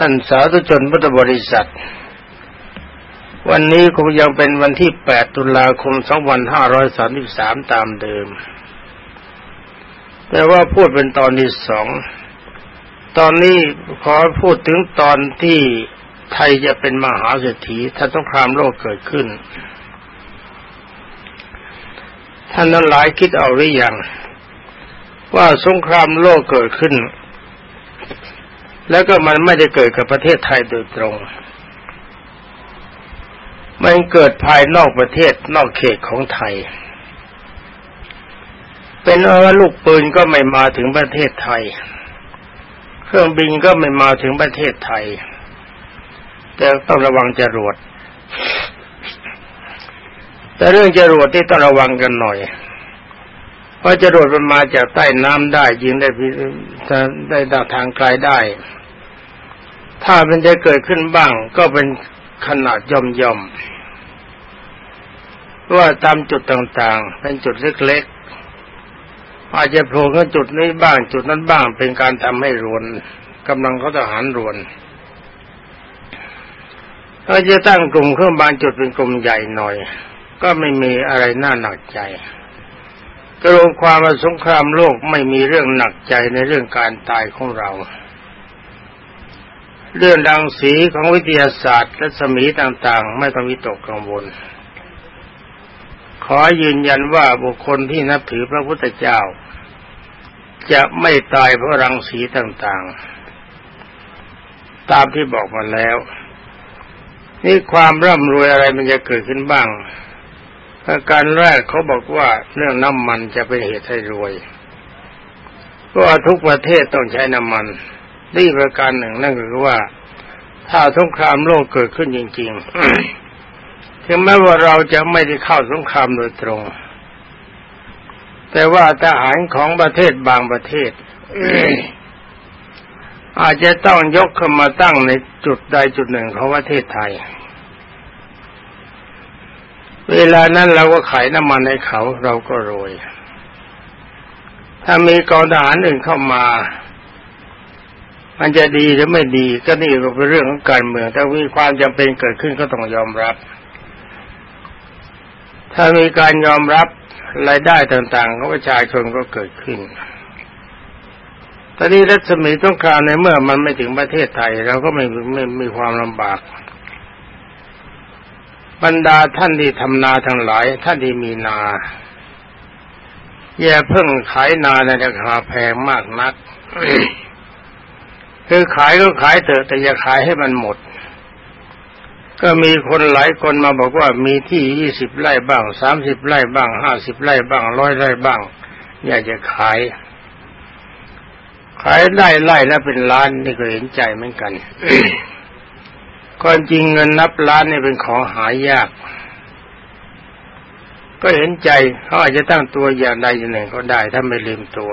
ท่านสาธุชนพุทธบริษัท วันนี้คงยังเป็นวันที่ 8 ตุลาคม 2533 ตามเดิม แต่ว่าพูดเป็นตอนที่สอง ตอนนี้ขอพูดถึงตอนที่ไทยจะเป็นมหาเศรษฐีถ้าต้องครามโลกเกิดขึ้น ท่านนั้นหลายคิดเอาหรือยังว่าสงครามโลกเกิดขึ้น แล้วก็มันไม่ได้เกิดกับประเทศไทยโดยตรง มันเกิดภายนอกประเทศนอกเขตของไทย เป็นว่าลูกปืนก็ไม่มาถึงประเทศไทย เครื่องบินก็ไม่มาถึงประเทศไทย แต่ต้องระวังจรวด แต่เรื่องจรวดที่ต้องระวังกันหน่อยเพราะจรวดมันมาจากใต้น้ำได้ยิงได้ได้ทางไกลได้ ถ้ามันจะเกิดขึ้นบ้าง ก็เป็นขนาดย่อมย่อมว่าตามจุดต่างๆ เป็นจุดเล็กๆ อาจจะโผล่ขึ้นจุดนี้บ้าง จุดนั้นบ้าง เป็นการทำให้รวนกำลังเขาทหารรวนถ้าจะตั้งกลุ่มเครื่องบางจุดเป็นกลุ่มใหญ่หน่อย ก็ไม่มีอะไรน่าหนักใจกรวมความว่าสงครามโลกไม่มีเรื่องหนักใจในเรื่องการตายของเรา เรื่องดังสีของวิทยาศาสตร์และสมีต่างๆ ไม่ต้องวิตกกังวล ขอยืนยันว่าบุคคลที่นับถือพระพุทธเจ้า จะไม่ตายเพราะรังสีต่างๆ ตามที่บอกมาแล้ว นี่ความร่ำรวยอะไรมันจะเกิดขึ้นบ้างประการแรกเขาบอกว่าเรื่องน้ำมันจะเป็นเหตุให้รวย เพราะทุกประเทศต้องใช้น้ำมัน นี่ประการหนึ่งนั่นก็คือว่า ถ้าสงครามโลกเกิดขึ้นจริงๆถึงแม้ว่าเราจะไม่ได้เข้าสงครามโดยตรง แต่ว่าทหารของประเทศบางประเทศอาจจะต้องยกขึ้นมาตั้งในจุดใดจุดหนึ่งของประเทศไทย เวลานั้นเราก็ขายน้ำมันให้เขาเราก็รวย ถ้ามีกองทหารอื่นเข้ามา มันจะดีหรือไม่ดีก็นี่ก็เป็นเรื่องของการเมืองถ้ามีความจำเป็นเกิดขึ้นก็ต้องยอมรับ ถ้ามีการยอมรับรายได้ต่างๆของประชาชนก็เกิดขึ้นตอนนี้รัศมีต้องการในเมื่อมันไม่ถึงประเทศไทยเราก็ไม่ไม่มีความลำบาก บรรดาท่านที่ทำนาทั้งหลาย ท่านที่มีนาอย่าเพิ่งขายนาในราคาแพงมากนัก คือขายก็ขายเถอะแต่อย่าขายให้มันหมด ก็มีคนหลายคนมาบอกว่ามีที่ยี่สิบไร่บ้างสามสิบไร่บ้างห้าสิบไร่บ้างร้อยไร่บ้าง อยากจะขาย ขายไร่ไร่แล้วเป็นล้านนี่ก็เห็นใจเหมือนกันก่อนจริงเงินนับล้านนี่เป็นของหายาก ก็เห็นใจเขาอาจจะตั้งตัวอย่างใดอย่างหนึ่งก็ได้ถ้าไม่ลืมตัว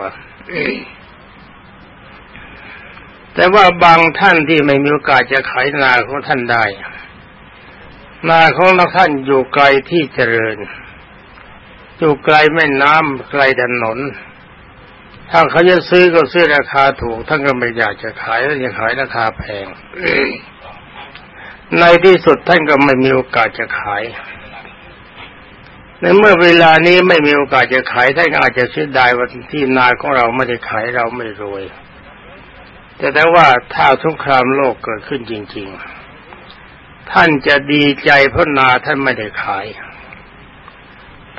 แต่ว่าบางท่านที่ไม่มีโอกาสจะขายนาของท่านได้ นาของท่านอยู่ไกลที่เจริญ อยู่ไกลแม่น้ำไกลถนน ถ้าเขาจะซื้อก็ซื้อราคาถูกท่านก็ไม่อยากจะขายแล้วจะขายราคาแพง ในที่สุดท่านก็ไม่มีโอกาสจะขายในเมื่อเวลานี้ไม่มีโอกาสจะขายท่านอาจจะเสียดายว่าที่นาของเราไม่ได้ขายเราไม่รวย แต่แต่ว่าถ้าสงครามโลกเกิดขึ้นจริง ๆ ท่านจะดีใจเพราะนาท่านไม่ได้ขาย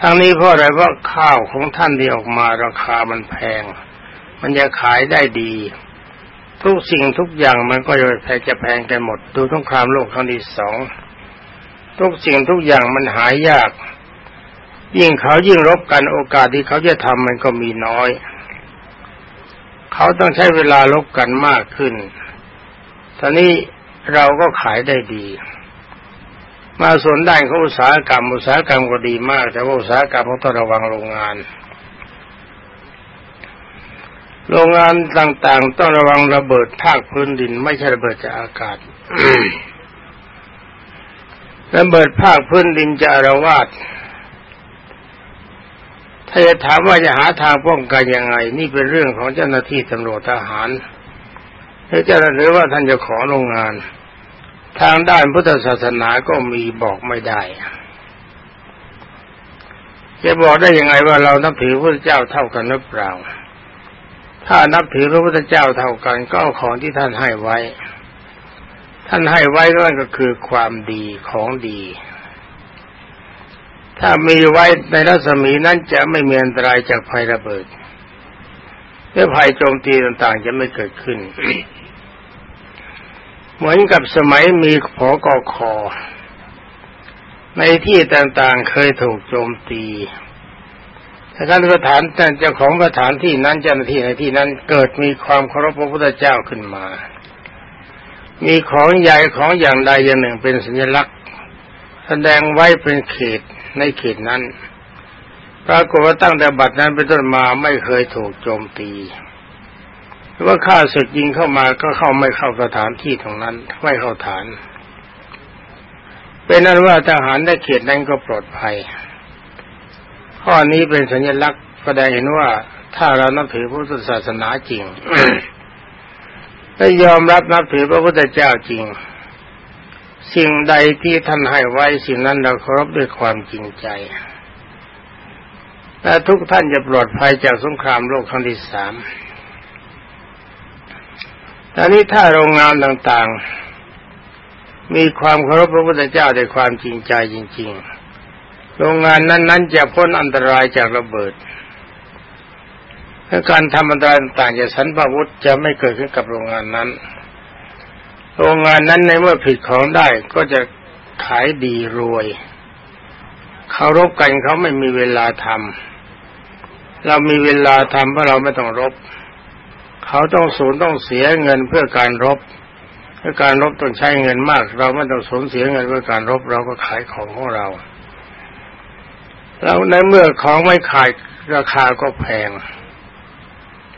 ทั้งนี้เพราะอะไรเพราะข้าวของท่านที่ออกมาราคามันแพง มันจะขายได้ดี ทุกสิ่งทุกอย่างมันก็จะแพงจะแพงกันหมด ดูสงครามโลกครั้งที่สองทุกสิ่งทุกอย่างมันหายยาก ยิ่งเขายิ่งรบกันโอกาสที่เขาจะทำมันก็มีน้อย เขาต้องใช้เวลาลบกันมากขึ้นตอนนี้เราก็ขายได้ดี มาส่วนด้านของอุตสาหกรรม อุตสาหกรรมก็ดีมาก แต่ว่าอุตสาหกรรมต้องระวังโรงงาน โรงงานต่างๆ ต้องระวังระเบิดภาคพื้นดิน ไม่ใช่ระเบิดจากอากาศระเบิดภาคพื้นดินจะอารวาส ถ้าจะถามว่าจะหาทางป้องกันยังไง นี่เป็นเรื่องของเจ้าหน้าที่ตำรวจทหารหรือจะหรือว่าท่านจะขอโรงงาน ทางด้านพุทธศาสนาก็มีบอกไม่ได้ จะบอกได้ยังไงว่าเรานับถือพระเจ้าเท่ากันหรือเปล่า ถ้านับถือพระพุทธเจ้าเท่ากันก็เอาของที่ท่านให้ไว้ ท่านให้ไว้นั่นก็คือความดีของดี ถ้ามีไว้ในรัศมีนั้นจะไม่มีอันตรายจากภัยระเบิดและภัยโจมตีต่างๆ จะไม่เกิดขึ้น เหมือนกับสมัยมีผอกอคอ ในที่ต่างๆ เคยถูกโจมตีถ้าท่านสถานเจ้าของสถานที่นั้นเจ้าหน้าที่ในที่นั้นเกิดมีความเคารพพระพุทธเจ้าขึ้นมา มีของใหญ่ของอย่างใดอย่างหนึ่งเป็นสัญลักษณ์ แสดงไว้เป็นเขต ในเขตนั้น ปรากฏว่าตั้งแต่บัดนั้นเป็นต้นมาไม่เคยถูกโจมตีหรือว่าข้าศึกยิงเข้ามาก็เข้าไม่เข้าสถานที่ตรงนั้นไม่เข้าฐาน เป็นนั้นว่าทหารในเขตนั้นก็ปลอดภัย ข้อนี้เป็นสัญลักษณ์แสดงเห็นว่าถ้าเรานับถือพุทธศาสนาจริงและยอมรับนับถือพระพุทธเจ้าจริง สิ่งใดที่ท่านให้ไว้สิ่งนั้นเราเคารพด้วยความจริงใจและทุกท่านจะปลอดภัยจากสงครามโลกครั้งที่สามตอนนี้ถ้าโรงงานต่างๆ มีความเคารพพระพุทธเจ้าด้วยความจริงใจจริง ๆ โรงงานนั้นๆจะพ้นอันตรายจากระเบิดและการทำอันตรายต่างๆจากสันพวุธจะไม่เกิดขึ้นกับโรงงานนั้น โรงงานนั้นในเมื่อผิดของได้ก็จะขายดีรวยเคารพกันเขาไม่มีเวลาทำเรามีเวลาทำเพราะเราไม่ต้องรบ เขาต้องสูญต้องเสียเงินเพื่อการรบเพื่อการรบต้องใช้เงินมาก เราไม่ต้องสูญเสียเงินเพื่อการรบเราก็ขายของของเราแล้วในเมื่อของไม่ขายราคาก็แพง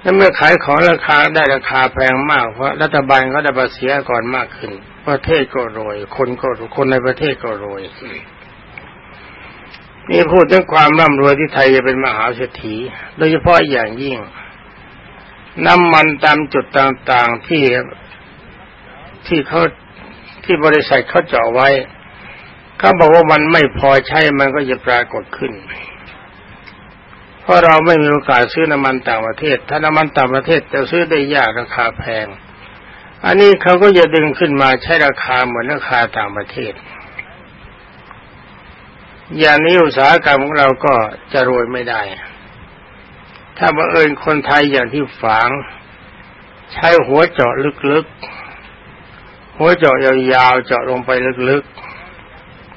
ในเมื่อขายของราคาได้ราคาแพงมาก เพราะรัฐบาลเขาได้ภาษีก่อนมากขึ้น ประเทศก็รวย คนก็คนในประเทศก็รวยนี่พูดถึงความร่ำรวยที่ไทยจะเป็นมหาเศรษฐี โดยเฉพาะอย่างยิ่ง น้ำมันตามจุดต่างๆที่ที่เขาที่บริษัทเขาเจาะไว้เขาบอกว่ามันไม่พอใช้มันก็จะปรากฏขึ้น ราะเราไม่มีโอกาสซื้อน้ำมันต่างประเทศ ถ้าน้ำมันต่างประเทศจะซื้อได้ยากราคาแพง อันนี้เขาก็จะดึงขึ้นมาใช้ราคาเหมือนราคาต่างประเทศ อย่างนี้อุตสาหกรรมของเราก็จะรวยไม่ได้ ถ้าบังเอิญคนไทยอย่างที่ฝังใช้หัวเจาะลึกๆ หัวเจาะยาวๆ เจาะลงไปลึก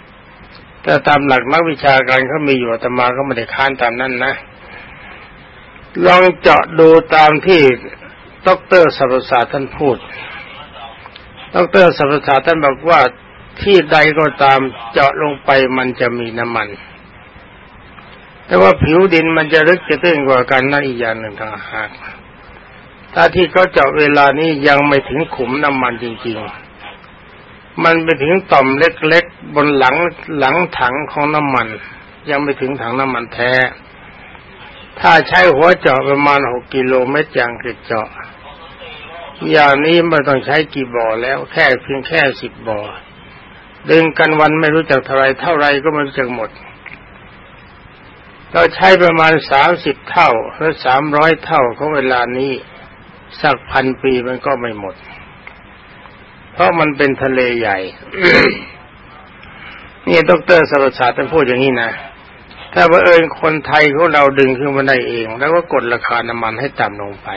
ๆแต่ตามหลักนักวิชาการเขามีอยู่แต่มาก็ไม่ได้ค้านตามนั้นนะ ลองเจาะดูตามที่ดรสัพศาสตร์ท่านพูดดรสัพศาสตร์ท่านบอกว่าที่ใดก็ตามเจาะลงไปมันจะมีน้ำมัน แต่ว่าผิวดินมันจะลึกจะตื้นกว่ากันนั่นอีกอย่างหนึ่งต่างหากถ้าที่เขาเจาะเวลานี้ยังไม่ถึงขุมน้ำมันจริง ๆ มันไปถึงต่อมเล็กๆบนหลังหลังถังของน้ำมัน ยังไม่ถึงถังน้ำมันแท้ ถ้าใช้หัวเจาะประมาณหกกิโลเมตรอย่างคือเจาะ อย่างนี้ไม่ต้องใช้กี่บ่อแล้ว แค่เพียงแค่สิบบ่อ ดึงกันวันไม่รู้จักเท่าไรเท่าไรก็ไม่รู้จักหมด เราใช้ประมาณสามสิบเท่าหรือสามร้อยเท่าของเวลานี้ สักพันปีมันก็ไม่หมด เพราะมันเป็นทะเลใหญ่ นี่ดรสรศาสตร์ท่านพูดอย่างนี้นะ ถ้าว่าเอิญคนไทยของเราดึงขึ้นมาได้เอง แล้วก็กดราคาน้ำมันให้ต่ำลงไป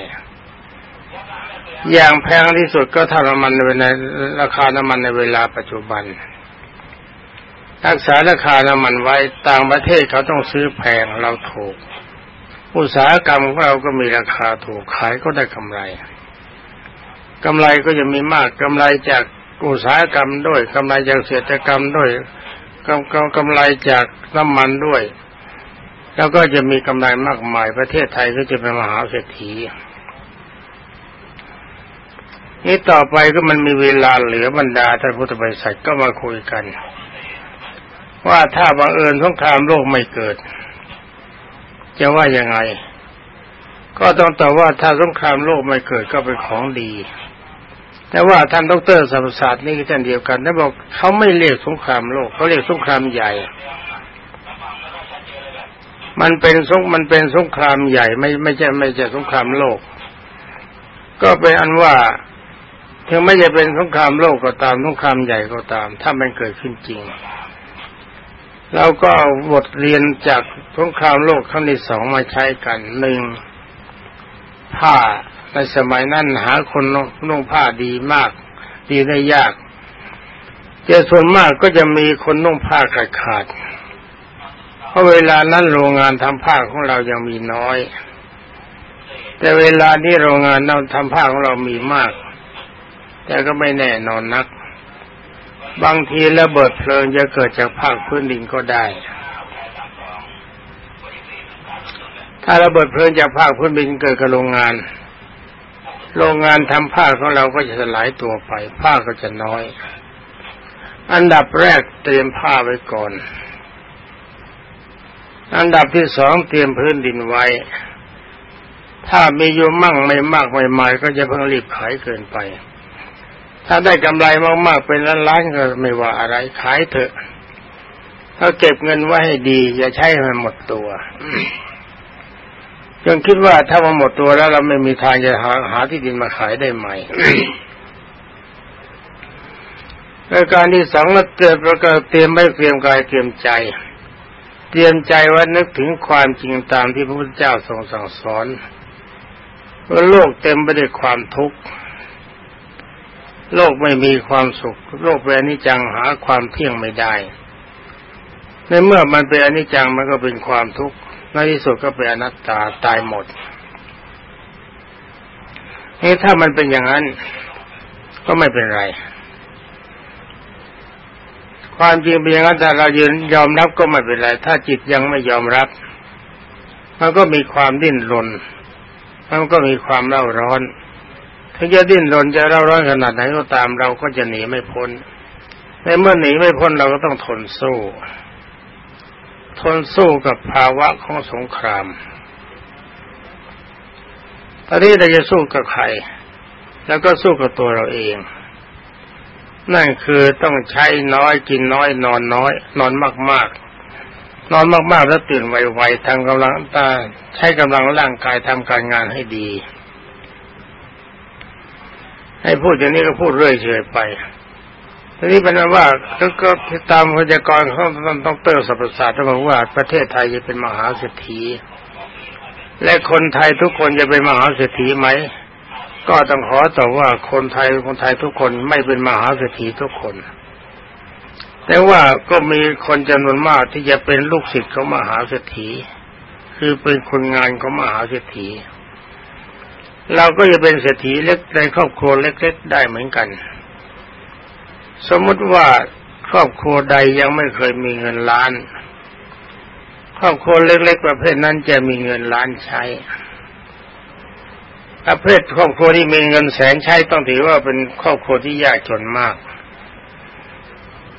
อย่างแพงที่สุดก็เท่าน้ำมันในราคาน้ำมันในเวลาปัจจุบัน รักษาราคาน้ำมันไว้ต่างประเทศเขาต้องซื้อแพงเราถูก อุตสาหกรรมของเราก็มีราคาถูกขายก็ได้กำไรกำไรก็จะมีมากกำไรจากอุตสาหกรรมด้วยกำไรจากเศรษฐกรรมด้วยกำกำไรจากน้ำมันด้วย แล้วก็จะมีกำไรมากมายประเทศไทยก็จะเป็นมหาเศรษฐีนี่ต่อไปก็มันมีเวลาเหลือบรรดาท่านพุทธบริษัทก็มาคุยกัน ว่าถ้าบังเอิญสงครามโลกไม่เกิด จะว่ายังไง ก็ต้องตอบว่าถ้าสงครามโลกไม่เกิดก็เป็นของดี แต่ว่าท่านดรสัมศาสตร์นี่ก็เช่นเดียวกันได้บอกเขาไม่เรียกสงครามโลกเขาเรียกสงครามใหญ่ มันเป็นสงมันเป็นสงครามใหญ่ไม่ไม่ใช่ไม่ใช่สงครามโลก ก็เป็นอันว่าถึงไม่จะเป็นสงครามโลกก็ตามสงครามใหญ่ก็ตาม ถ้ามันเกิดขึ้นจริงเราก็เอาบทเรียนจากสงครามโลกครั้งที่สองมาใช้กันหนึ่งผ้าในสมัยนั้นหาคนนุ่งผ้าดีมาก ดีได้ยากเจอส่วนมากก็จะมีคนนุ่งผ้าขาดขาด ราะเวลานั้นโรงงานทำผ้าของเรายังมีน้อย แต่เวลานี้โรงงานเราทำผ้าของเรามีมาก แต่ก็ไม่แน่นอนนัก บางทีระเบิดเพลิงจะเกิดจากภาคพื้นดินก็ได้ ถ้าระเบิดเพลิงจากภาคพื้นดินเกิดกับโรงงาน โรงงานทำผ้าของเราก็จะสลายตัวไปผ้าก็จะน้อย อันดับแรกเตรียมผ้าไว้ก่อน อันดับที่สองเตรียมพื้นดินไว้ ถ้ามีอยู่มั่งไม่มากไม่มายก็จะเพิ่งรีบขายเกินไป ถ้าได้กำไรมากๆเป็นล้านๆก็ไม่ว่าอะไรขายเถอะถ้าเก็บเงินไว้ให้ดีอย่าใช้ให้มันหมดตัวยังคิดว่าถ้ามันหมดตัวแล้วเราไม่มีทางจะหาหาที่ดินมาขายได้ใหม่ราการที่สองเราเกิดประกาศเตรียมไม่เตรียมกายเตรียมใจ เตรียมใจว่านึกถึงความจริงตามที่พระพุทธเจ้าทรงสั่งสอนว่าโลกเต็มไปด้วยความทุกข์ โลกไม่มีความสุข โลกเป็นอนิจจังหาความเที่ยงไม่ได้ ในเมื่อมันเป็นอนิจจังมันก็เป็นความทุกข์ในที่สุดก็เป็นอนัตตาตายหมดนี่ถ้ามันเป็นอย่างนั้นก็ไม่เป็นไร ความจริงเป็นอย่างนั้นแต่เรายืนยอมรับก็ไม่เป็นไร ถ้าจิตยังไม่ยอมรับ มันก็มีความดิ้นรน มันก็มีความเล่าร้อนถึงจะดิ้นรนจะเล่าร้อนขนาดไหนก็ตามเราก็จะหนีไม่พ้น ในเมื่อหนีไม่พ้นเราก็ต้องทนสู้ ทนสู้กับภาวะของสงคราม ตอนนี้เราจะสู้กับใคร แล้วก็สู้กับตัวเราเอง นั่นคือต้องใช้น้อยกินน้อยนอนน้อย นอนมาก ๆ นอนมากๆแล้วตื่นไวๆทำกำลังตาใช้กำลังร่างกายทำการงานให้ดี ให้พูดอย่างนี้ก็พูดเรื่อยเฉยไปทีนี้เป็นว่าก็ตามพยากรณ์ของท่านดรสัพศาสตร์บอกว่าประเทศไทยจะเป็นมหาเศรษฐีและคนไทยทุกคนจะเป็นมหาเศรษฐีไหม ก็ต้องขอตอบว่าคนไทยคนไทยทุกคนไม่เป็นมหาเศรษฐีทุกคน แต่ว่าก็มีคนจำนวนมากที่จะเป็นลูกศิษย์ของมหาเศรษฐี คือเป็นคนงานของมหาเศรษฐี เราก็จะเป็นเศรษฐีเล็กในครอบครัวเล็ก ๆ ได้เหมือนกัน สมมติว่าครอบครัวใดยังไม่เคยมีเงินล้าน ครอบครัวเล็ก ๆ ประเภทนั้นจะมีเงินล้านใช้ ประเภทครอบครัวที่มีเงินแสนใช้ต้องถือว่าเป็นครอบครัวที่ยากจนมาก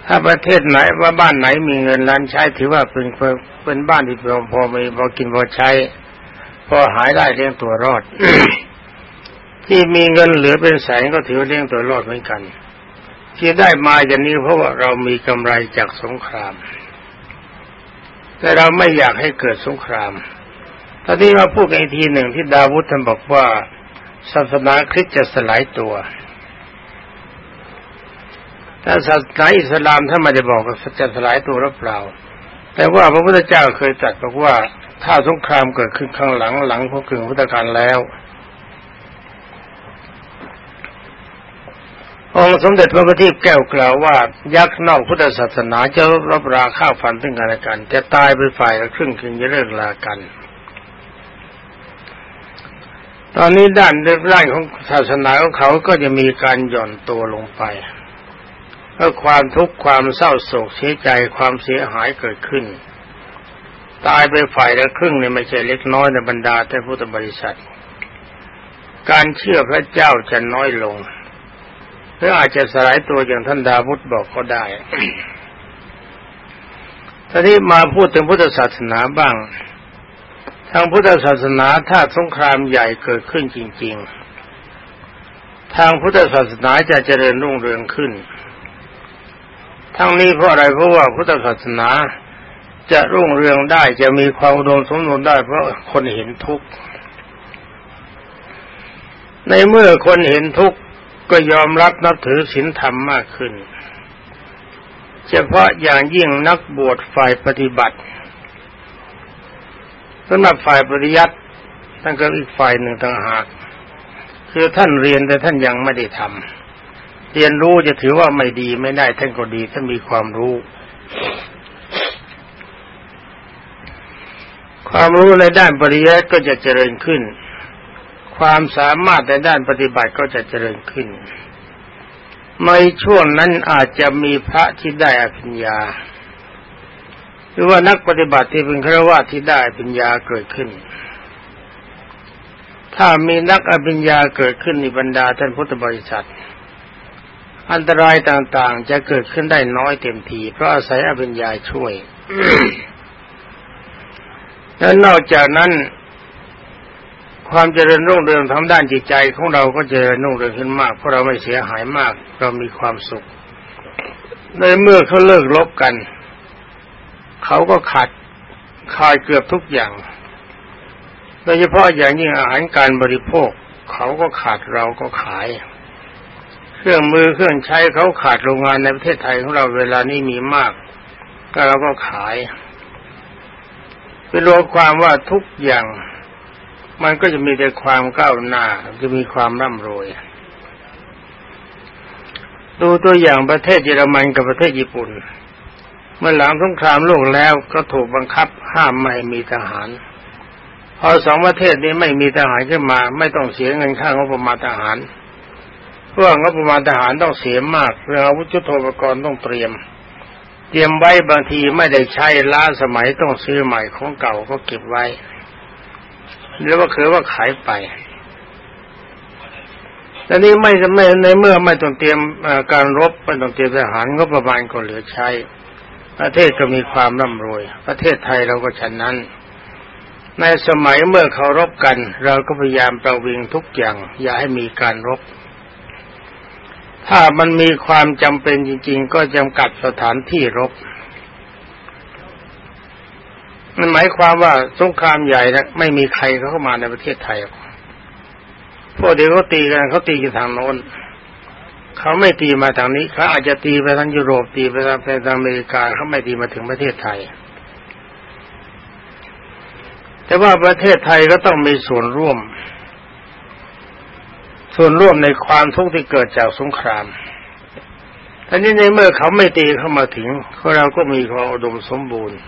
ถ้าประเทศไหนว่าบ้านไหนมีเงินล้านใช้ถือว่าเป็นเป็นบ้านที่พอพอมีพอกินพอใช้ พอหายได้เลี้ยงตัวรอด ที่มีเงินเหลือเป็นแสนก็ถือว่าเลี้ยงตัวรอดเหมือนกัน ที่ได้มาอย่างนี้เพราะว่าเรามีกำไรจากสงคราม แต่เราไม่อยากให้เกิดสงคราม ตอนนี้มาพูดกันอีกทีหนึ่งที่ดาวุฒท่านบอกว่าศาสนาคริสต์จะสลายตัวแต่ศาสนาอิสลามท่านไม่ได้บอกว่าจะสลายตัวหรือเปล่า แต่ว่าพระพุทธเจ้าเคยตรัสบอกว่าถ้าสงครามเกิดขึ้นข้างหลังหลังพวกกึ่งพุทธกาลแล้วองค์สมเด็จพระพุทธแก้วกล่าวว่ายักษ์นอกพุทธศาสนาจะรบราข้าฟันถึงกันและกัน จะตายไปฝ่ายละครึ่งถึงจะเลิกลากัน ตอนนี้ด้านเรื่องของศาสนาของเขาก็จะมีการหย่อนตัวลงไปเพราะความทุกข์ความเศร้าโศกเสียใจความเสียหายเกิดขึ้น ตายไปฝ่ายละครึ่งเนี่ยไม่ใช่เล็กน้อยในบรรดาแต่พุทธบริษัท การเชื่อพระเจ้าจะน้อยลงหรืออาจจะสลายตัวอย่างท่านดาวุฒบอกก็ได้ทีนี้มาพูดถึงพุทธศาสนาบ้าง ทางพุทธศาสนาถ้าสงครามใหญ่เกิดขึ้นจริง ๆ ทางพุทธศาสนาจะเจริญรุ่งเรืองขึ้น ทั้งนี้เพราะอะไรเพราะว่าพุทธศาสนาจะรุ่งเรืองได้จะมีความอุดมสมบูรณ์ได้เพราะคนเห็นทุกข์ในเมื่อคนเห็นทุกข์ก็ยอมรับนับถือศีลธรรมมากขึ้น เฉพาะอย่างยิ่งนักบวชฝ่ายปฏิบัติ สำหรับฝ่ายปริยัติท่านก็อีกฝ่ายหนึ่งต่างหาก คือท่านเรียนแต่ท่านยังไม่ได้ทำเรียนรู้จะถือว่าไม่ดีไม่ได้ท่านก็ดีท่านมีความรู้ ความรู้ในด้านปริยัติก็จะเจริญขึ้น ความสามารถในด้านปฏิบัติก็จะเจริญขึ้นในช่วงนั้นอาจจะมีพระที่ได้อภิญญา หรือว่านักปฏิบัติที่เป็นฆราวาสที่ได้อภิญญาเกิดขึ้น ถ้ามีนักอภิญญาเกิดขึ้นในบรรดาท่านพุทธบริษัท อันตรายต่างๆ จะเกิดขึ้นได้น้อยเต็มที เพราะอาศัยอภิญญาช่วย และนอกจากนั้น ความเจริญรุ่งเรืองทางด้านจิตใจของเราก็เจริญรุ่งเรืองขึ้นมาก เพราะเราไม่เสียหายมาก เรามีความสุขในเมื่อเขาเลิกลบกัน เขาก็ขาดขาดเกือบทุกอย่าง โดยเฉพาะอย่างยิ่งอาหารการบริโภค เขาก็ขาดเราก็ขาย เครื่องมือเครื่องใช้เขาขาดโรงงานในประเทศไทยของเราเวลานี้มีมาก ก็เราก็ขายเป็นรวมความว่าทุกอย่างมันก็จะมีแต่ความก้าวหน้าจะมีความร่ำรวย ดูตัวอย่างประเทศเยอรมันกับประเทศญี่ปุ่น เมื่อหลังสงครามโลกแล้วก็ถูกบังคับห้ามไม่มีทหาร พอสองประเทศนี้ไม่มีทหารขึ้นมา ไม่ต้องเสียเงินค่างบประมาณทหารเพราะงบประมาณทหารต้องเสียมากเรื่องอาวุธยุทโธปกรณ์ต้องเตรียม เตรียมไว้บางทีไม่ได้ใช้ล้าสมัยต้องซื้อใหม่ของเก่าก็เก็บไว้หรือว่าคือว่าขายไปแต่นี้ไม่ไม่ในเมื่อไม่ต้องเตรียมการรบไม่ต้องเตรียมทหารงบประมาณก็เหลือใช้ ประเทศก็มีความร่ำรวย ประเทศไทยเราก็ฉันนั้น ในสมัยเมื่อเขารบกัน เราก็พยายามประวิงทุกอย่าง อย่าให้มีการรบ ถ้ามันมีความจำเป็นจริง ๆ ก็จำกัดสถานที่รบมันหมายความว่าสงครามใหญ่นะไม่มีใครเขาเข้ามาในประเทศไทยพวกเดี๋ยวเขาตีกันเขาตีกันทางโน้น เขาไม่ตีมาทางนี้เขาอาจจะตีไปทางยุโรปตีไปทางทางอเมริกาเขาไม่ตีมาถึงประเทศไทย แต่ว่าประเทศไทยก็ต้องมีส่วนร่วม ส่วนร่วมในความทุกข์ที่เกิดจากสงครามท่านี้ในเมื่อเขาไม่ตีเข้ามาถึงเราก็มีความอุดมสมบูรณ์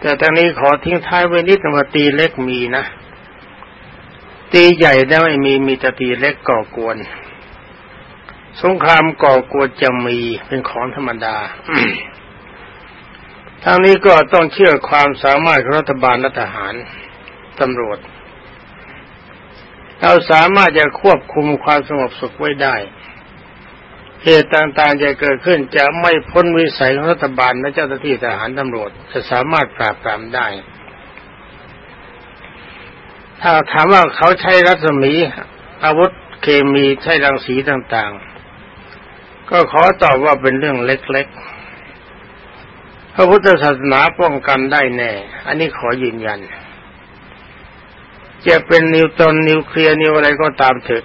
แต่ทางนี้ขอทิ้งท้ายไว้นิดนึงว่าตีเล็กมีนะ ตีใหญ่ได้ไม่มีมีแต่ตีเล็กก่อกวน สงครามก่อกวนจะมีเป็นของธรรมดาทางนี้ก็ต้องเชื่อความสามารถของรัฐบาลรัฐหารตำรวจ เราสามารถจะควบคุมความสงบสุขไว้ได้ เหตุต่างๆจะเกิดขึ้นจะไม่พ้นวิสัยของรัฐบาลและเจ้าหน้าที่ทหารตำรวจ จะสามารถปราบปรามได้ ถ้าถามว่าเขาใช้รัศมีอาวุธเคมีใช้รังสีต่างๆ ก็ขอตอบว่าเป็นเรื่องเล็กๆ พระพุทธศาสนาป้องกันได้แน่ อันนี้ขอยืนยัน จะเป็นนิวตอนนิวเคลียร์นิวอะไรก็ตามเถอะ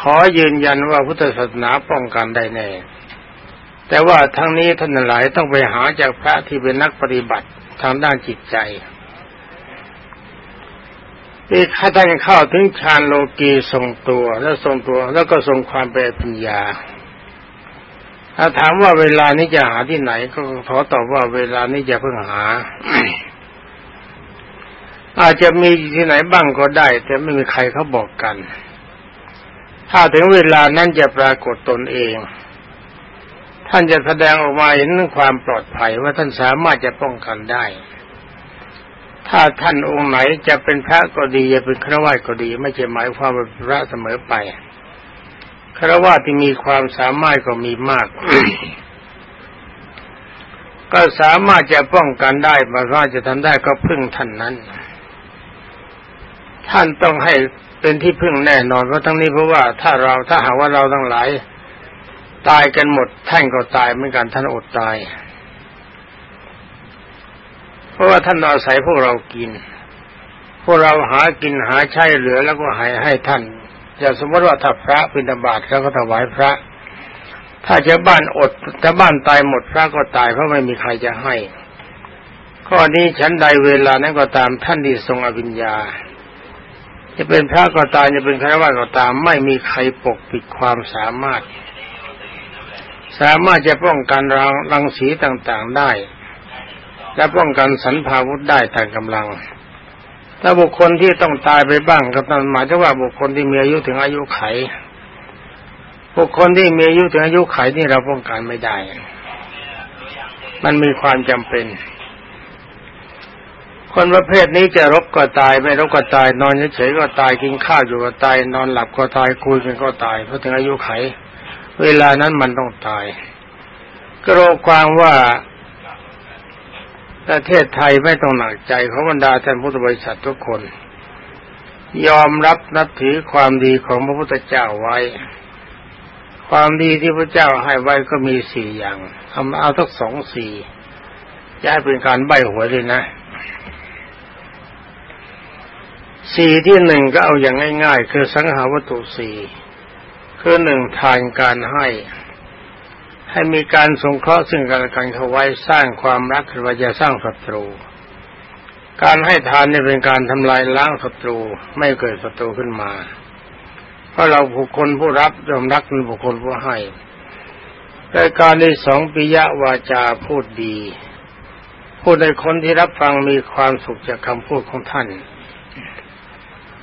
ขอยืนยันว่าพุทธศาสนาป้องกันได้แน่ แต่ว่าทั้งนี้ท่านหลายต้องไปหาจากพระที่เป็นนักปฏิบัติทางด้านจิตใจที่ถ้าท่านเข้าถึงฌานโลกีทรงตัว แล้วทรงตัว แล้วก็ทรงความเป็นปัญญา ถ้าถามว่าเวลานี้จะหาที่ไหน ก็ขอตอบว่าเวลานี้จะเพิ่งหา อาจจะมีที่ไหนบ้างก็ได้ แต่ไม่มีใครเขาบอกกัน ถ้าถึงเวลานั้นจะปรากฏตนเอง ท่านจะแสดงออกมาเห็นความปลอดภัยว่าท่านสามารถจะป้องกันได้ ถ้าท่านองค์ไหนจะเป็นพระก็ดีจะเป็นฆราวาสก็ดี ไม่ใช่หมายความว่าพระเสมอไป ราวาสที่มีความสามารถก็มีมาก ก็สามารถจะป้องกันได้มาว่าจะทำได้ก็พึ่งท่านนั้น ท่านต้องให้เป็นที่พึ่งแน่นอนเพราะทั้งนี้เพราะว่าถ้าเราถ้าหากว่าเราทั้งหลายตายกันหมดท่านก็ตายเหมือนกันท่านอดตาย เพราะว่าท่านอาศัยพวกเรากิน พวกเราหากินหาใช้เหลือแล้วก็ให้ให้ท่าน อย่าสมมติว่าถ้าพระบิณฑบาตแล้วก็ถวายพระ ถ้าจะบ้านอดถ้าบ้านตายหมดพระก็ตายเพราะไม่มีใครจะให้ ข้อนี้ฉันใดเวลานั้นก็ตามท่านที่ทรงอภิญญา จะเป็นพระก็ตามจะเป็นฆราวาสก็ตาม ไม่มีใครปกปิดความสามารถ สามารถจะป้องกันรังรังสีต่างๆได้ และป้องกันสันพาวุธได้ตามกำลัง ถ้าบุคคลที่ต้องตายไปบ้างก็นั่นหมายถึงว่าบุคคลที่มีอายุถึงอายุไข บุคคลที่มีอายุถึงอายุไขนี่เราป้องกันไม่ได้ มันมีความจำเป็น คนประเภทนี้จะรบก็ตายไม่รบก็ตาย นอนเฉยๆก็ตายกินข้าวอยู่ก็ตาย นอนหลับก็ตายคุยกันก็ตายเพราะถึงอายุไข เวลานั้นมันต้องตาย ก็โรความว่า ประเทศไทยไม่ต้องหนักใจของบรรดาท่านพุทธบริษัททุกคน ยอมรับนับถือความดีของพระพุทธเจ้าไว้ ความดีที่พระเจ้าให้ไว้ก็มีสี่อย่างเอาเอาทั้งสองสี่จะเป็นการใบหวยเลยนะสี่ที่หนึ่งก็เอาอย่างง่าย ๆ คือสังหาวัตถุสี่คือหนึ่งทานการให้ ให้มีการสงเคราะห์ซึ่งกันและกันเขาไว้สร้างความรักหรือว่าจะสร้างศัตรู การให้ทานนี่เป็นการทำลายล้างศัตรูไม่เกิดศัตรูขึ้นมา เพราะเราบุคคลผู้รับยอมรักเป็นบุคคลผู้ให้รายการที่สองปิยะวาจาพูดดี พูดในคนที่รับฟังมีความสุขจากคำพูดของท่าน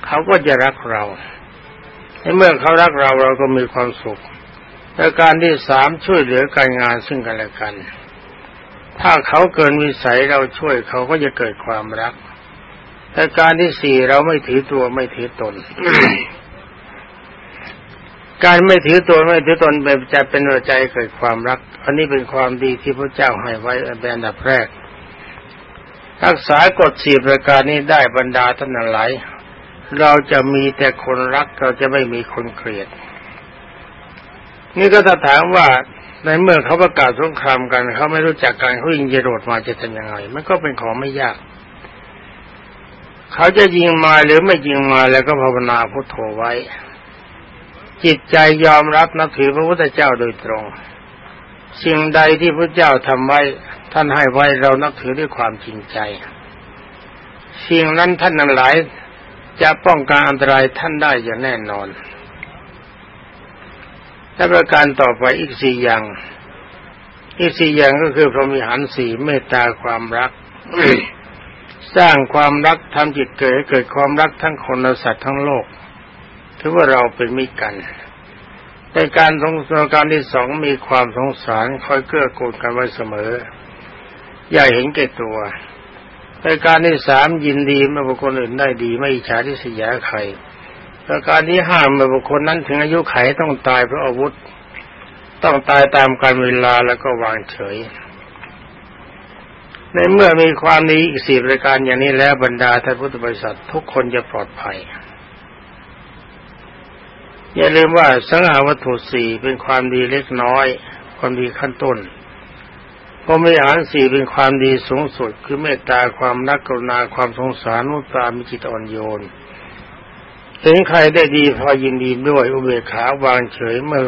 เขาก็จะรักเราในเมื่อเขารักเราเราก็มีความสุข และการที่สามช่วยเหลือการงานซึ่งกันและกัน ถ้าเขาเกินวิสัยเราช่วยเขาก็จะเกิดความรักแต่การที่สี่เราไม่ถือตัวไม่ถือตน การไม่ถือตัวไม่ถือตนเป็นจะเป็นหัวใจเกิดความรัก อันนี้เป็นความดีที่พระเจ้าให้ไว้เป็นอันดับแรก รักษากฎสี่ประการนี้ได้บรรดาท่านหลาย เราจะมีแต่คนรักเราจะไม่มีคนเกลียด นี่ก็ถ้าถามว่าในเมื่อเขาประกาศสงครามกันเขาไม่รู้จักกันเขายิงจรวดมาจะทำยังไง มันก็เป็นของไม่ยาก เขาจะยิงมาหรือไม่ยิงมาแล้วก็ภาวนาพุทโธไว้ จิตใจยอมรับนับถือพระพุทธเจ้าโดยตรง สิ่งใดที่พระเจ้าทำไว้ ท่านให้ไว้เรานับถือด้วยความจริงใจ สิ่งนั้นท่านนั้นหลายจะป้องกันอันตรายท่านได้อย่างแน่นอน และประการต่อไปอีกสี่อย่าง อีกสี่อย่างก็คือพรหมิหารสี่เมตตาความรัก สร้างความรักทำจิตเกิดให้เกิดความรักทั้งคนและสัตว์ทั้งโลก ถือว่าเราเป็นมิตรกันในการสงสารการที่สองมีความสงสารคอยเกื้อกูลกันไว้เสมอ อย่าเห็นแก่ตัวประการที่สามยินดีเมื่อบุคคลอื่นได้ดีไม่อิจฉาที่เสียใคร ประการที่ห้าเมื่อบุคคลนั้นถึงอายุไขต้องตายเพราะอาวุธ ต้องตายตามการเวลาแล้วก็วางเฉย ในเมื่อมีความนี้อีกสี่ประการอย่างนี้แล้วบรรดาท่านพุทธบริษัททุกคนจะปลอดภัย อย่าลืมว่าสังหาวัตถุสี่เป็นความดีเล็กน้อยความดีขั้นต้นพรหมิหารสี่เป็นความดีสูงสุด คือเมตตาความรักกรุณาความสงสารมุตามีจิตอ่อนโยน ถึงใครได้ดีพอยินดีด้วยอุเบกขาวางเฉยเมื่อ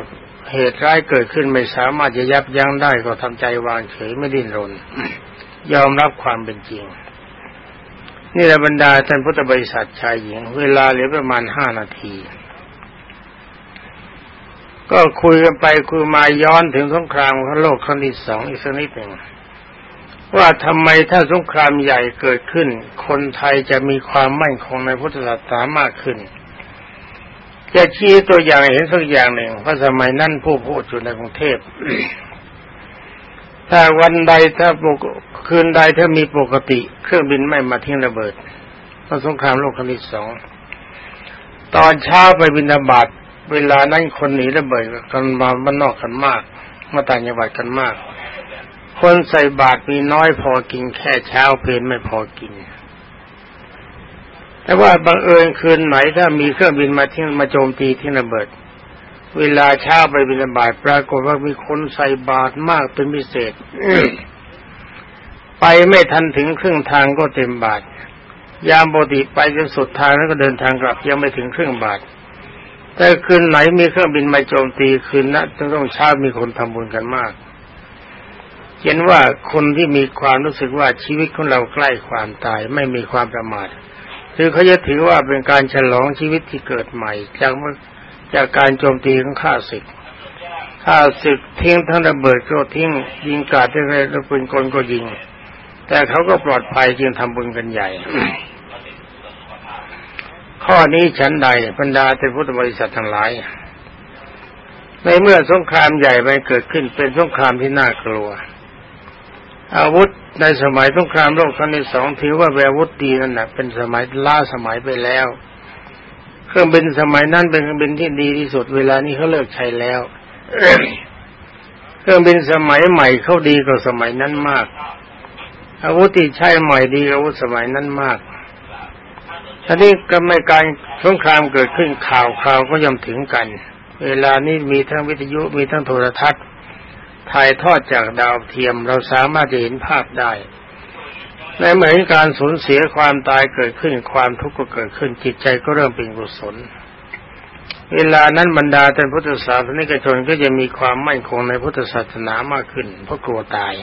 เหตุร้ายเกิดขึ้นไม่สามารถจะยับยั้งได้ก็ทำใจวางเฉยไม่ดิ้นรน ยอมรับความเป็นจริง นี่แหละบรรดาท่านพุทธบริษัทชายหญิง เวลาเหลือประมาณห้านาที ก็คุยกันไปคุยมาย้อนถึงสงครามโลกครั้งที่สองอีกสักนิดหนึ่งว่าทำไมถ้าสงครามใหญ่เกิดขึ้น คนไทยจะมีความมั่นคงในพุทธศาสนามากขึ้น จะชี้ตัวอย่างเห็นสักอย่างหนึ่งเพราะสมัยนั้นผู้พูดอยู่ในกรุงเทพถ้าวันใดถ้าคืนใดถ้ามีปกติ เครื่องบินไม่มาทิ้งระเบิดเพราะสงครามโลกครั้งที่สองตอนเช้าไปบินบาตเวลานั้นคนหนีระเบิดกันมาบ้านนอกกันมาก มาต่างจังหวัดกันมาก คนใส่บาตรมีน้อยพอกินแค่เช้าเพลนไม่พอกิน แต่ว่าบังเอิญคืนไหนถ้ามีเครื่องบินมาทิ้งมาโจมตีที่ระเบิด เวลาเช้าไปบินบาตปรากฏว่ามีคนใส่บาตรมากเป็นพิเศษไปไม่ทันถึงครึ่งทางก็เต็มบาท ยามปกติไปจนสุดทางแล้วก็เดินทางกลับยังไม่ถึงครึ่งบาท แต่คืนไหนมีเครื่องบินมาโจมตีคืนนั้นต้องเช้ามีคนทำบุญกันมากเห็นว่าคนที่มีความรู้สึกว่าชีวิตของเราใกล้ความตายไม่มีความประมาท คือเขาจะถือว่าเป็นการฉลองชีวิตที่เกิดใหม่ จากจากการโจมตีของข้าศึกข้าศึกทิ้งทั้งระเบิดก็ทิ้งยิงกาดได้เลยแล้วปืนกลก็ยิง แต่เขาก็ปลอดภัยจึงทำบุญกันใหญ่ ข้อนี้ฉันใดบรรดาแต่พุทธบริษัททั้งหลาย ในเมื่อสงครามใหญ่ไปเกิดขึ้นเป็นสงครามที่น่ากลัว อาวุธในสมัยสงครามโลกครั้งที่สองถือว่าเป็นอาวุธดีนั่นแหะเป็นสมัยล้าสมัยไปแล้ว เครื่องบินสมัยนั้นเป็นเครื่องบินที่ดีที่สุดเวลานี้เขาเลิกใช้แล้วเครื่องบินสมัยใหม่เขาดีกว่าสมัยนั้นมาก อาวุธที่ใช้ใหม่ดีกว่าอาวุธสมัยนั้นมากทีนี้ก็ไม่การสงครามเกิดขึ้นข่าวข่าวก็ย่อมถึงกัน เวลานี้มีทั้งวิทยุมีทั้งโทรทัศน์ ถ่ายทอดจากดาวเทียมเราสามารถจะเห็นภาพได้ในเหมือนการสูญเสียความตายเกิดขึ้นความทุกข์ก็เกิดขึ้นจิตใจก็เริ่มเป็นกุศล เวลานั้นบรรดาท่านพุทธศาสนิกชนก็จะมีความมั่นคงในพุทธศาสนามากขึ้นเพราะกลัวตาย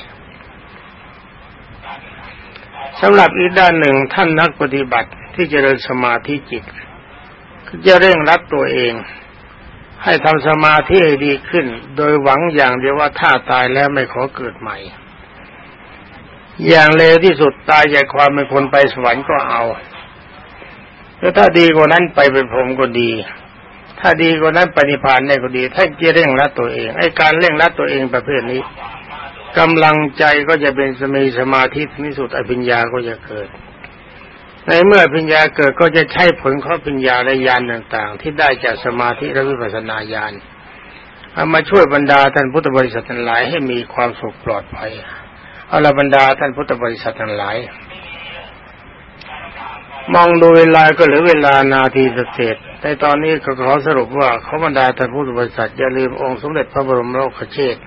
สำหรับอีกด้านหนึ่งท่านนักปฏิบัติที่จเจริญสมาธิจิตจะเร่งรัดตัวเอง ให้ทำสมาธิให้ดีขึ้น โดยหวังอย่างเดียวว่าถ้าตายแล้วไม่ขอเกิดใหม่ อย่างเลวที่สุดตายจากความเป็นคนไปสวรรค์ก็เอาแล้วถ้าดีกว่านั้นไปเป็นพรหมก็ดี ถ้าดีกว่านั้นปฏิพานได้ก็ดี ถ้าเร่งรัดตัวเองไอ้การเร่งรัดตัวเองประเภทนี้กำลังใจก็จะเป็นสมีสมาธิที่สุดอภิญญาก็จะเกิด ในเมื่อปัญญาเกิดก็จะใช้ผลข้อปัญญาและญาณต่าง ๆ ที่ได้จากสมาธิและวิปัสสนาญาณเอามาช่วยบรรดาท่านพุทธบริษัททั้งหลายให้มีความสุขปลอดภัยเอาละบรรดาท่านพุทธบริษัททั้งหลาย มองดูเวลาก็เหลือเวลานาทีเศษในตอนนี้ก็ขอสรุปว่าเขาบรรดาท่านพุทธบริษัทอย่าลืมองค์สมเด็จพระบรมโลกเชษ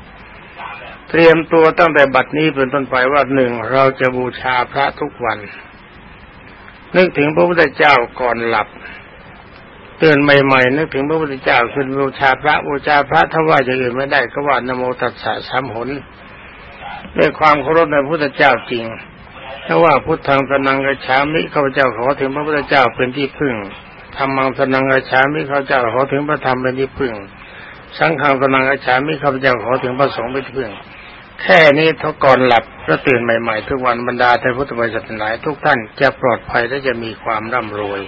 เตรียมตัวตั้งแต่บัดนี้เป็นต้นไปว่าหนึ่งเราจะบูชาพระทุกวัน นึกถึงพระพุทธเจ้าก่อนหลับเตือนใหม่ๆนึกถึงพระพุทธเจ้าคือบูชาพระบูชาพระถ้าว่าจะอื่นไม่ได้ก็ว่านโมตัสสะสามหนด้วยความเคารพในพระพุทธเจ้าจริงถ้าว่าพุทธังสนังกระฉามิข้าพเจ้าขอถึงพระพุทธเจ้าเป็นที่พึ่งธรรมังสนังกระฉามิข้าพเจ้าขอถึงพระธรรมเป็นที่พึ่ง สังฆังสนังกระฉามิข้าพเจ้าขอถึงพระสงฆ์เป็นที่พึ่ง แค่นี้ทุกก่อนหลับก็ตื่นใหม่ๆ ทุกวันบรรดาท่านพุทธบริษัทหลายทุกท่านจะปลอดภัยและจะมีความร่ำรวย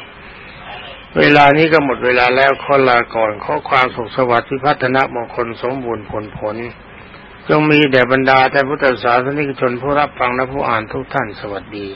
เวลานี้ก็หมดเวลาแล้วขอลาก่อนขอความสุขสวัสดิ์พิพัฒนมงคลสมบูรณ์ผลผลจงมีแด่บรรดาท่านพุทธศาสนิกชนผู้รับฟังและผู้อ่านทุกท่านสวัสดี